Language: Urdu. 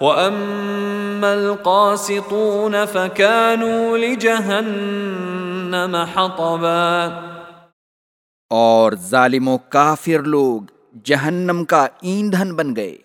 وَأَمَّا الْقَاسِطُونَ فَكَانُوا لِجَهَنَّمَ حَطَبًا اور ظالم و کافر لوگ جہنم کا ایندھن بن گئے۔